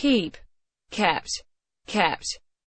keep, kept, kept.